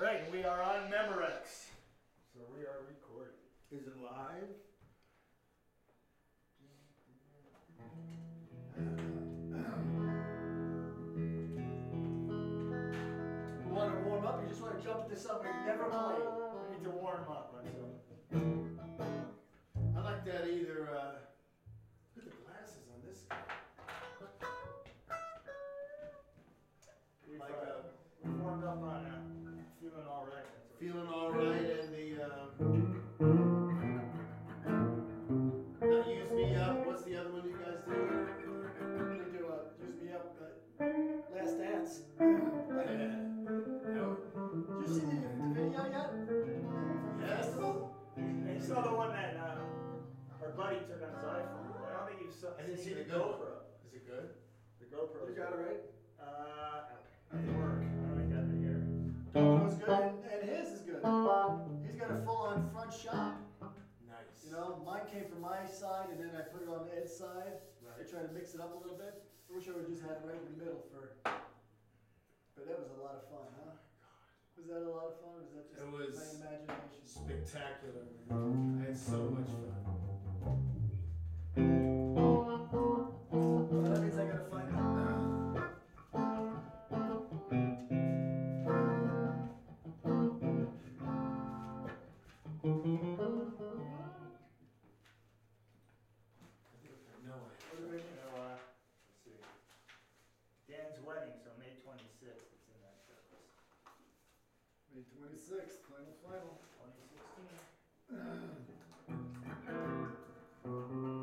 All right, we are on Memorex. So we are recording. Is it live? You want to warm up? You just want to jump into something you never played? We need to warm up. Let's, I like that either. Uh, look at the glasses on this guy. Like, uh, uh, we've warmed up on uh, feeling all right. That's what- Feeling all right, and the um, not use me up. What's the other one you guys do? We do uh, use me up, uh, last dance. Yeah. No. Did you see the, the video yet? Yes. And you saw the one that uh, our buddy took on his iPhone. but I don't think you saw. I didn't see the the good. GoPro. Is it good? The GoPro. You got it right. Uh, at work. I don't got it here. It was good, Uh, He's got a full-on front shop. Nice. You know, mine came from my side, and then I put it on Ed's side. I Right. tried to mix it up a little bit. I wish I would just had it right in the middle for. But that was a lot of fun, huh? Was that a lot of fun, or was that just It was my imagination? spectacular. Man. I had so much fun. Well, that means I gotta find out. No May twenty-sixth, final, final. 2016.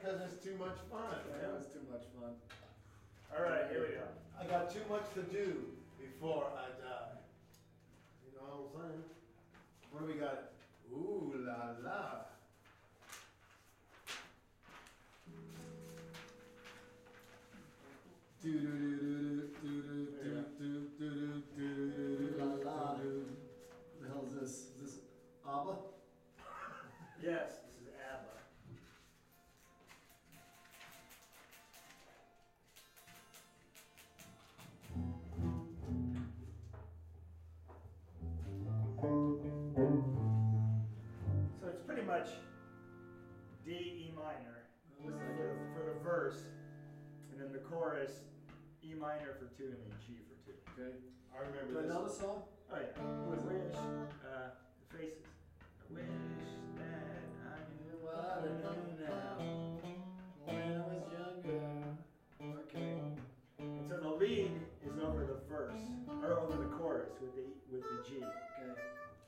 because it's too much fun. That was too much fun. All right, here we go. I got too much to do before I die. You know what I'm saying? What do we got? Ooh la la. Do do do do do minor for two, and then G for two. Okay. I Do remember I this. know the song? Oh yeah. I wish, uh, the faces. I wish that I knew What I knew now when I was younger. Okay. And so the lead is over the verse, or over the chorus with the with the G. Okay.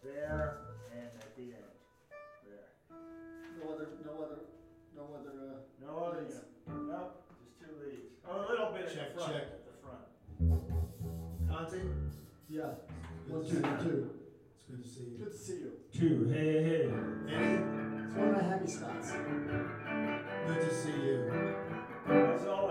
There and at the end. There. No other, no other, no other, uh, No other. Leads. Nope. Just two leads. Oh, a little bit Check, at the front. check. At the front. Conte? yeah. Good One, two, see two. It's good to see you. Good to see you. Two. Hey, hey. Eddie, It's one of my happy spots. good to see you. As always.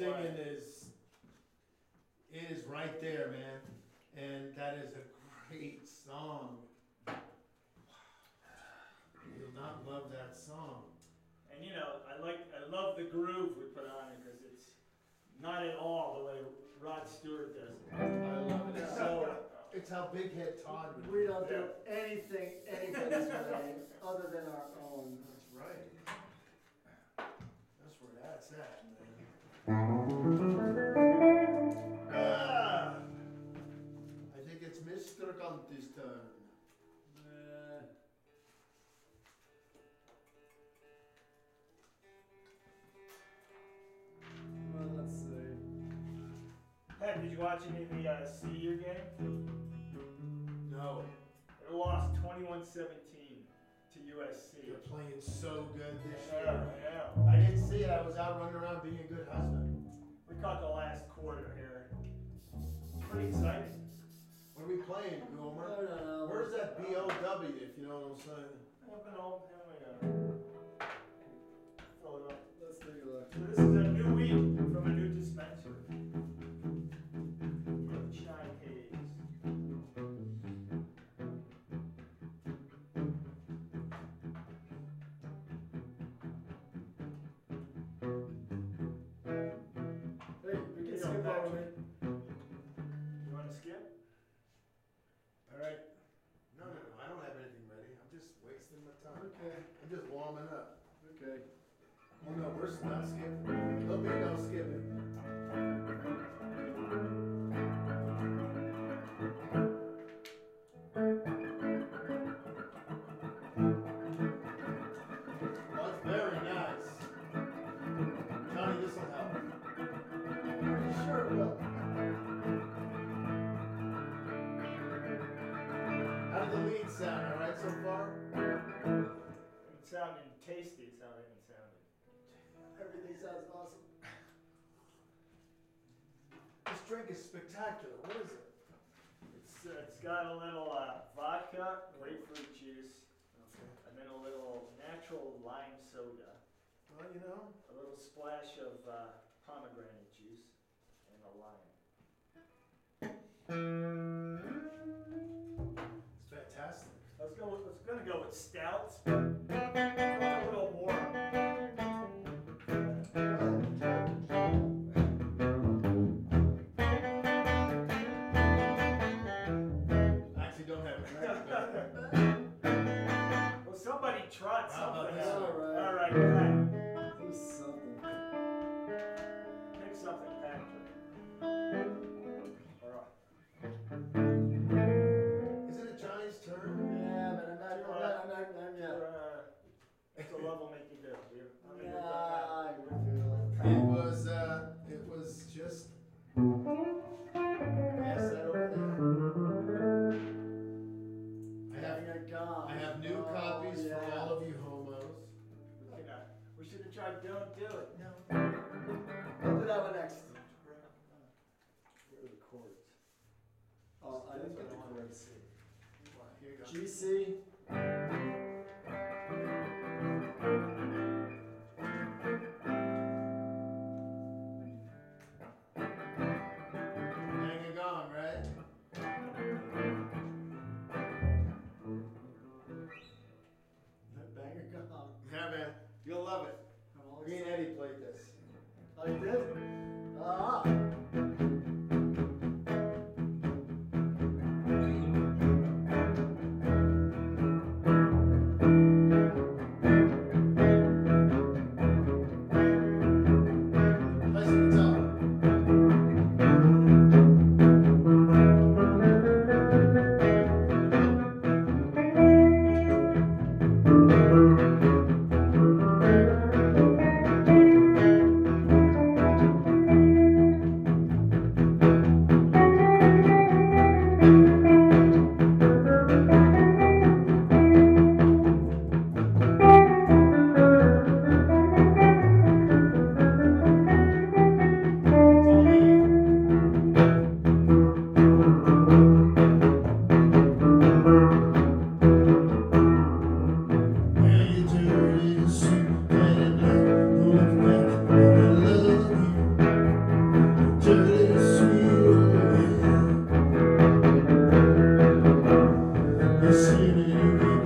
Singing is, it is right there, man. And that is a great song. You'll not love that song. And you know, I like, I love the groove we put on it because it's not at all the way Rod Stewart does it. I love it. It's So, so, it's how Big Head Todd would. We don't do anything anybody's way other than our own. That's right. That's where that's at, man. Ah, I think it's Mr. Conti's turn. Uh, well, let's see. Hey, did you watch any of the uh, CU game? No, They lost 21-17 to USC. you're playing so good this Yeah, year. I know. I didn't see it. I was out running around being a good husband. We caught the last quarter here. Pretty exciting. What are we playing, I Gomer? don't know. Where's that B-O-W, if you know what I'm saying? Just warming up. okay. Oh no, we're not skipping. There'll be no skipping. Spectacular. What is it? It's, uh, it's got a little uh, vodka, grapefruit juice, Okay. and then a little natural lime soda, Well, you know, a little splash of uh, pomegranate juice, and a lime. it's fantastic. Let's go. With, let's gonna go with stouts. Somebody tried How about something. this out. one? All right, we should don't do it. No. We'll do that one next. Where are the chords? Oh, I didn't get the what I wanted to chords. Here you the you.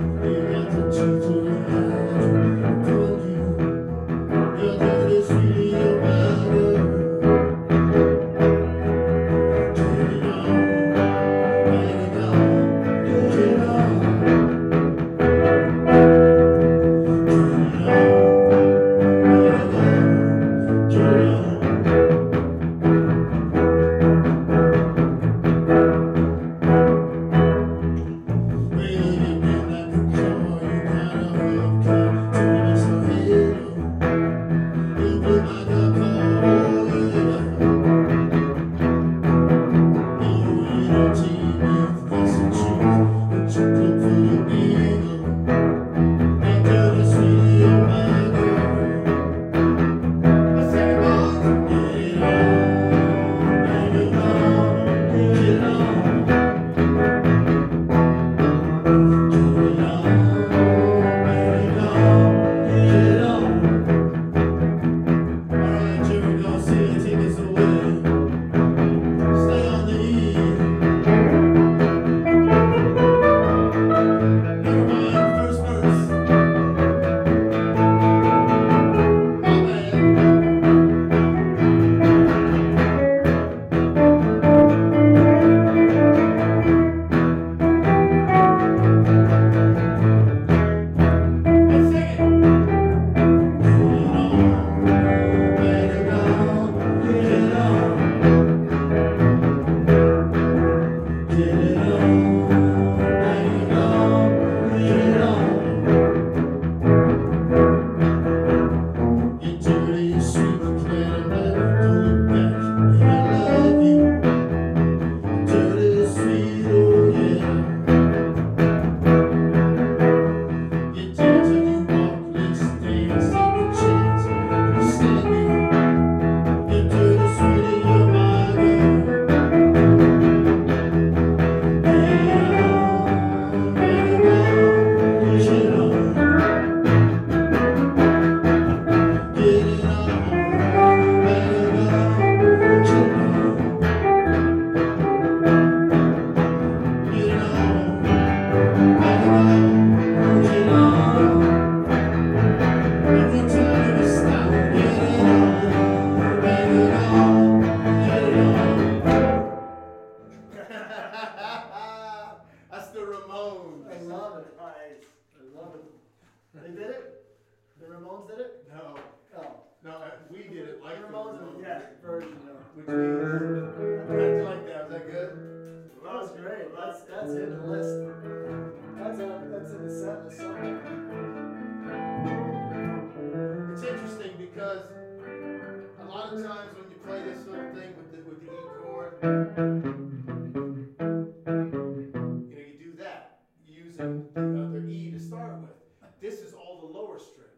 power.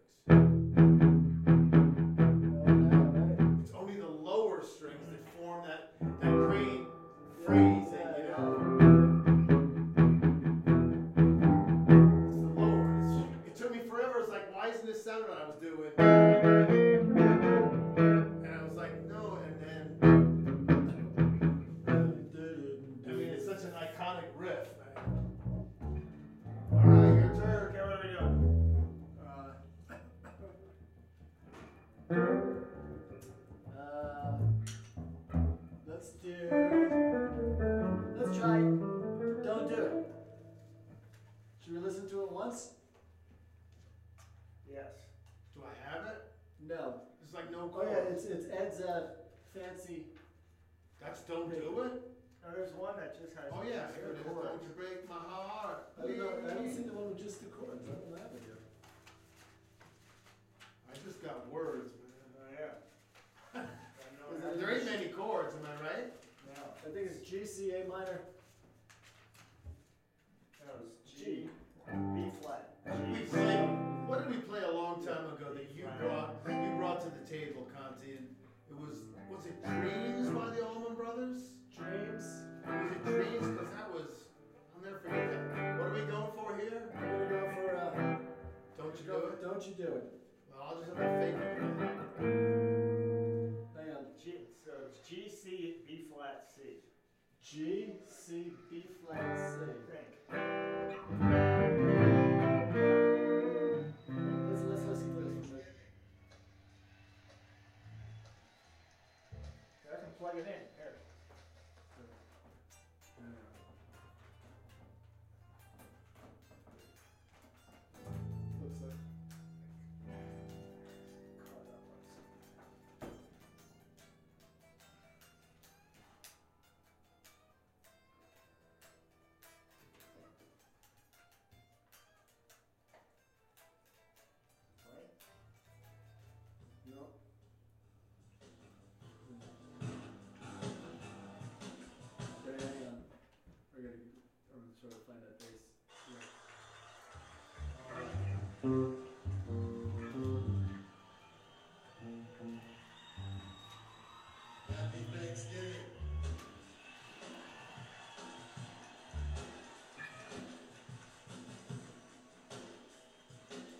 sort of find that bass. Yeah.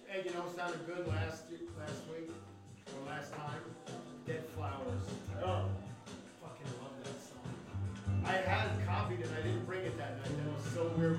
Hey, you know, it sounded good last somewhere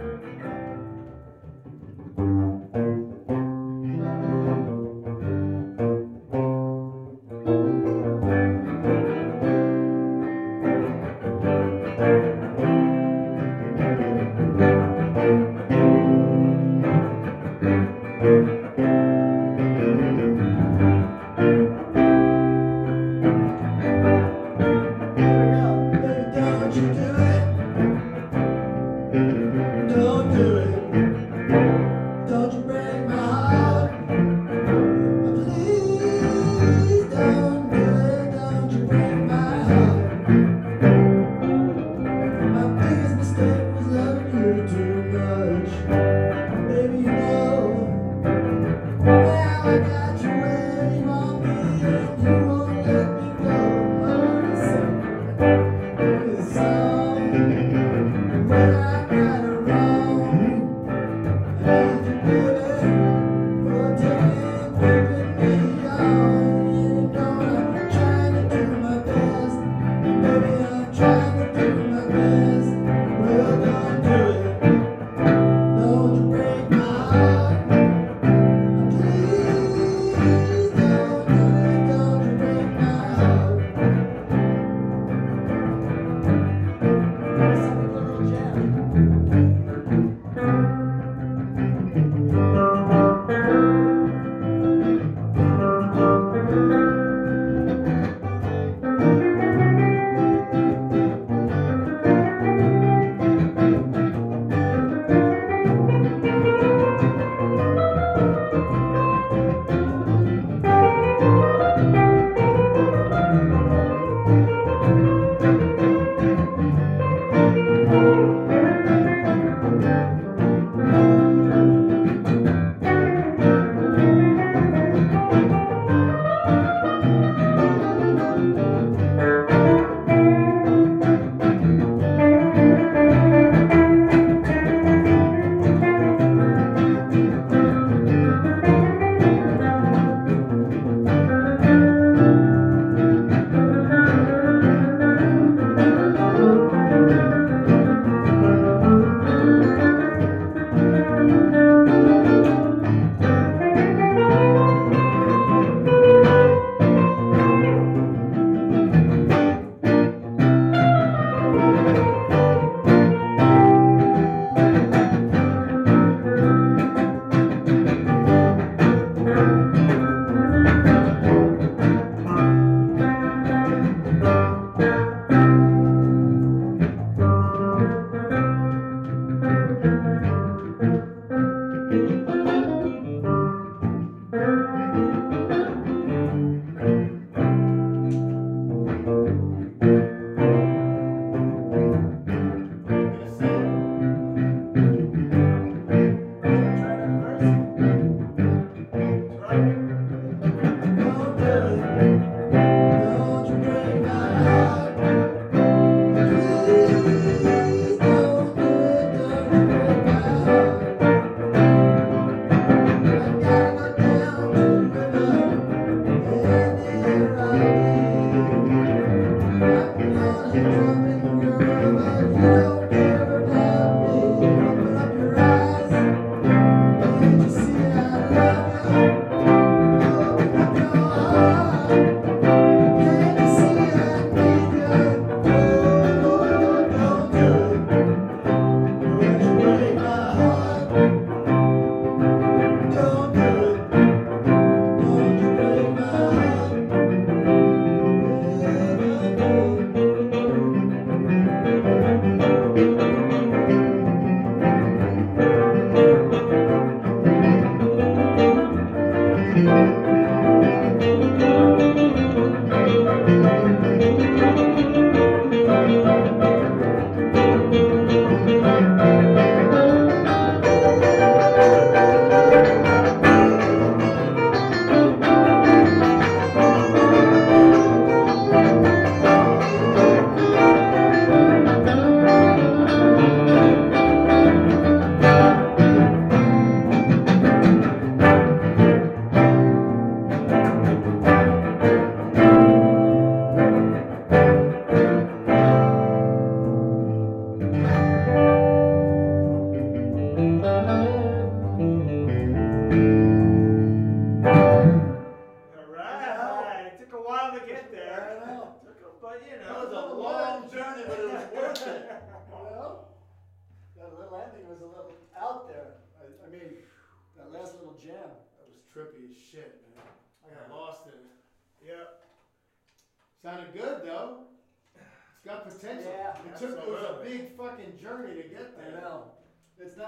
Here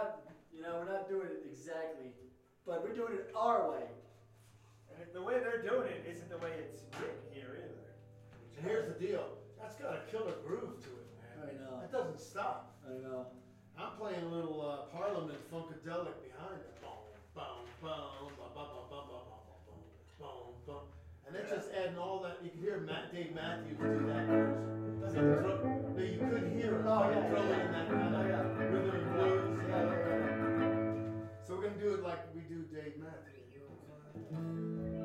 not, you know, we're not doing it exactly, but we're doing it our way. And the way they're doing it isn't the way it's written here either. And here's the deal. That's got a killer groove to it, man. I know. It doesn't stop. I know. I'm playing a little uh, Parliament Funkadelic behind it. Boom, boom, boom, bum, bum, bum, bum, bum, bum, bum, boom, boom. And then just adding all that, you can hear Matt, Dave Matthews do that. Does he do it? Throw- No, you could hear it. Oh, yeah, yeah, in that kind Oh, of yeah. rhythm and blues. Yeah. So we're gonna do it like we do Dave Matthews.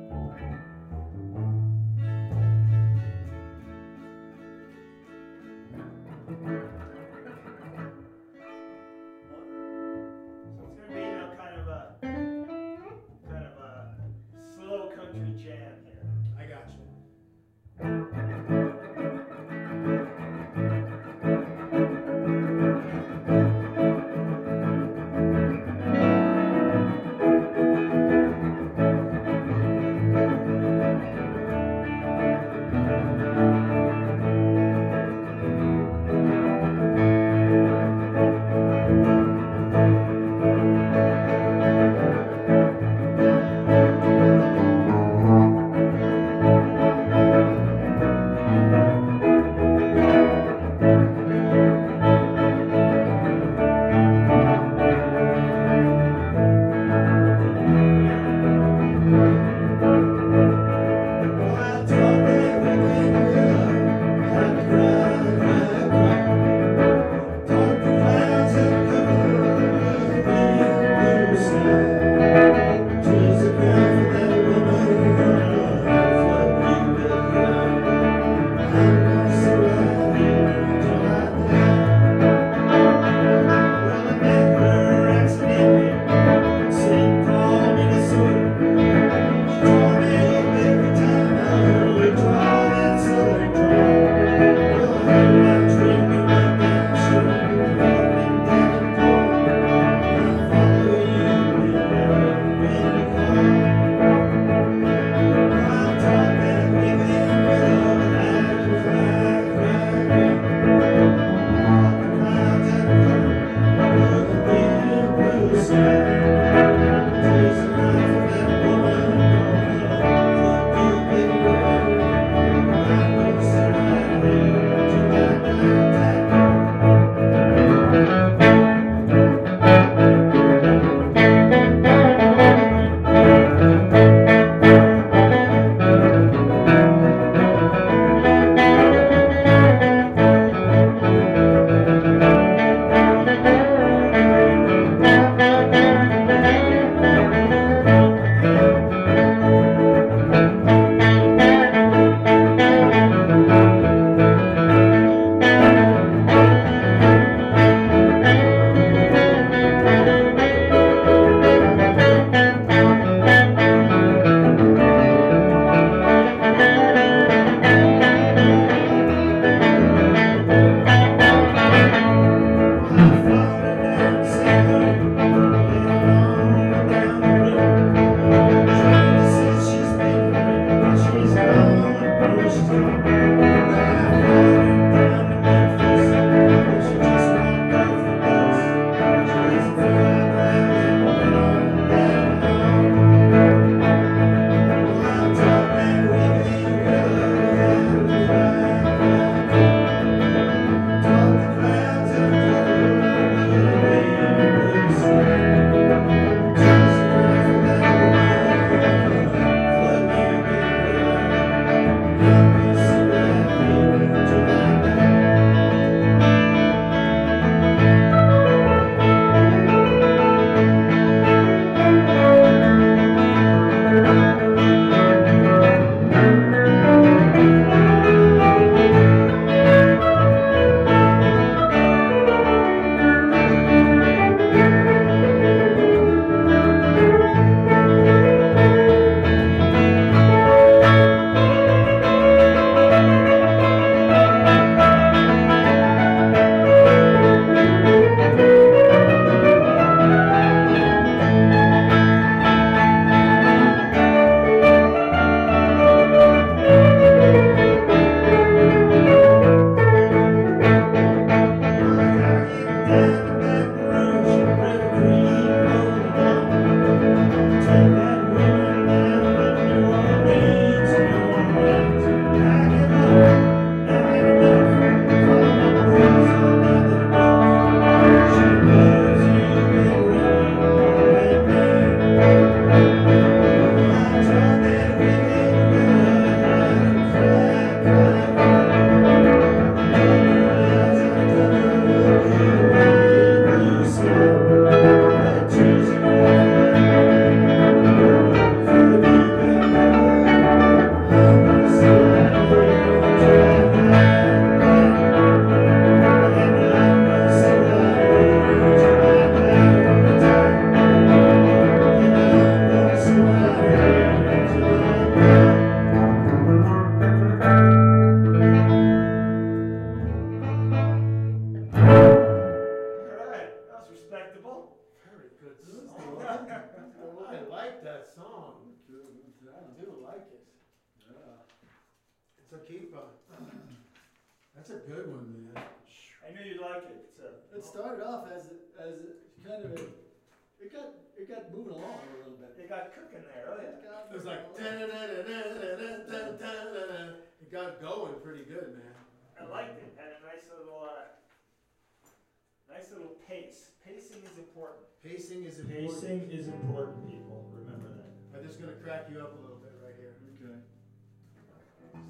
Just gonna you up a little bit right here. Okay.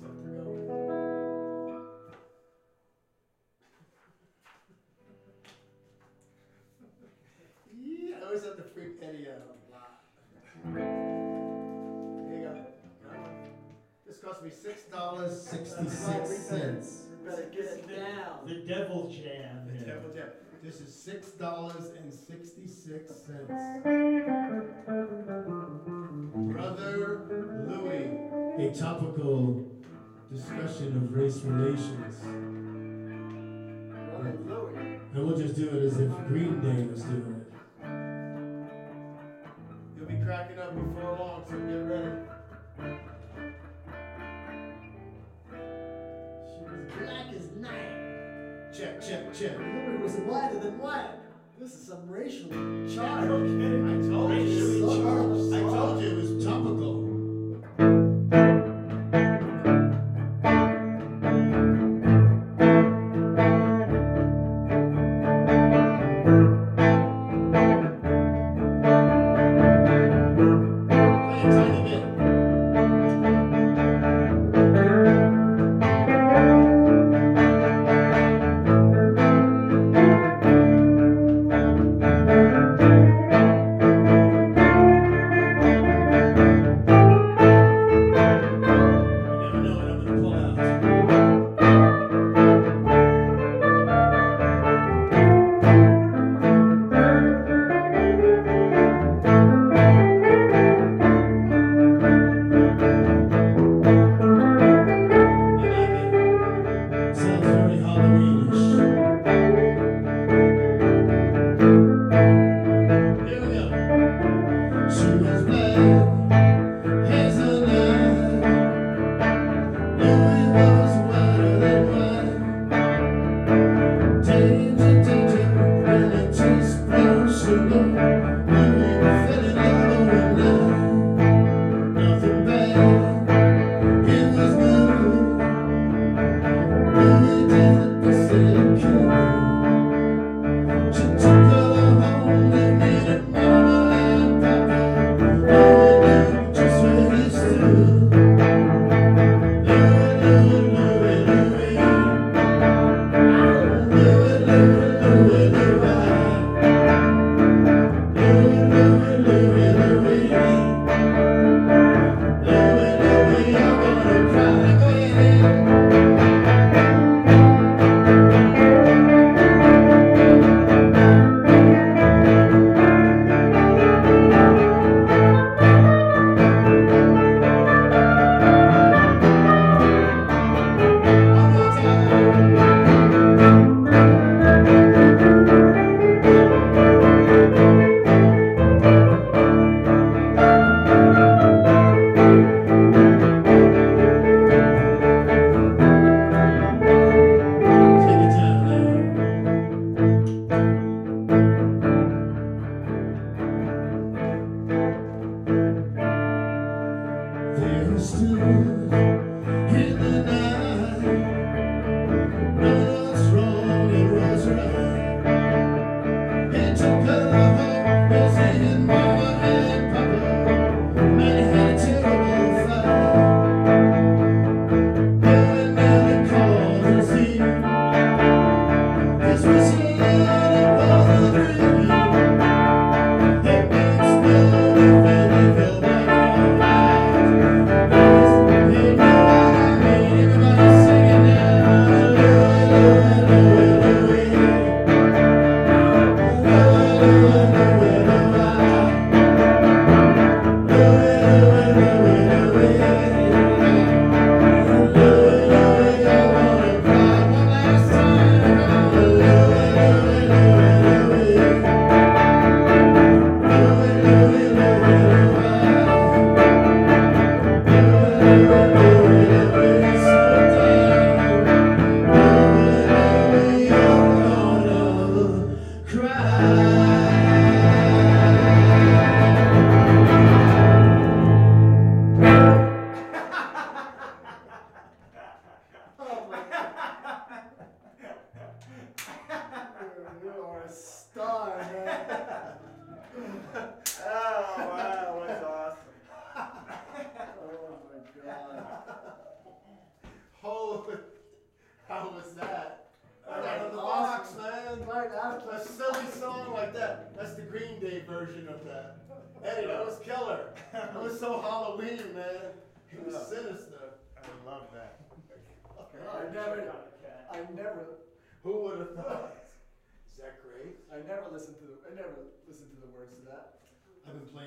Something to go with. Yeah, I always have to freak Eddie out a lot. Here you go. This cost me six dollars Sixty-six cents. Better get it down. The Devil Jam. The Devil Jam. This is six dollars and sixty-six cents. Brother Louie, a topical discussion of race relations. Brother And we'll just do it as if Green Day was doing it. You'll be cracking up before long, so get ready. She was black as night. Check, check, check. Louie was whiter than white. This is some racial No charge. kidding. I told you.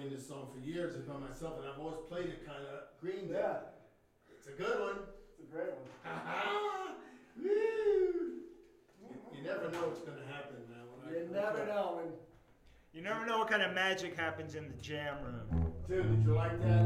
Playing this song for years by myself, and I've always played it kind of Green Day. Yeah, It's a good one. it's a great one. Woo! You, you never know what's gonna happen, man. When I- You never know when. You never know what kind of magic happens in the jam room. Dude, did you like that?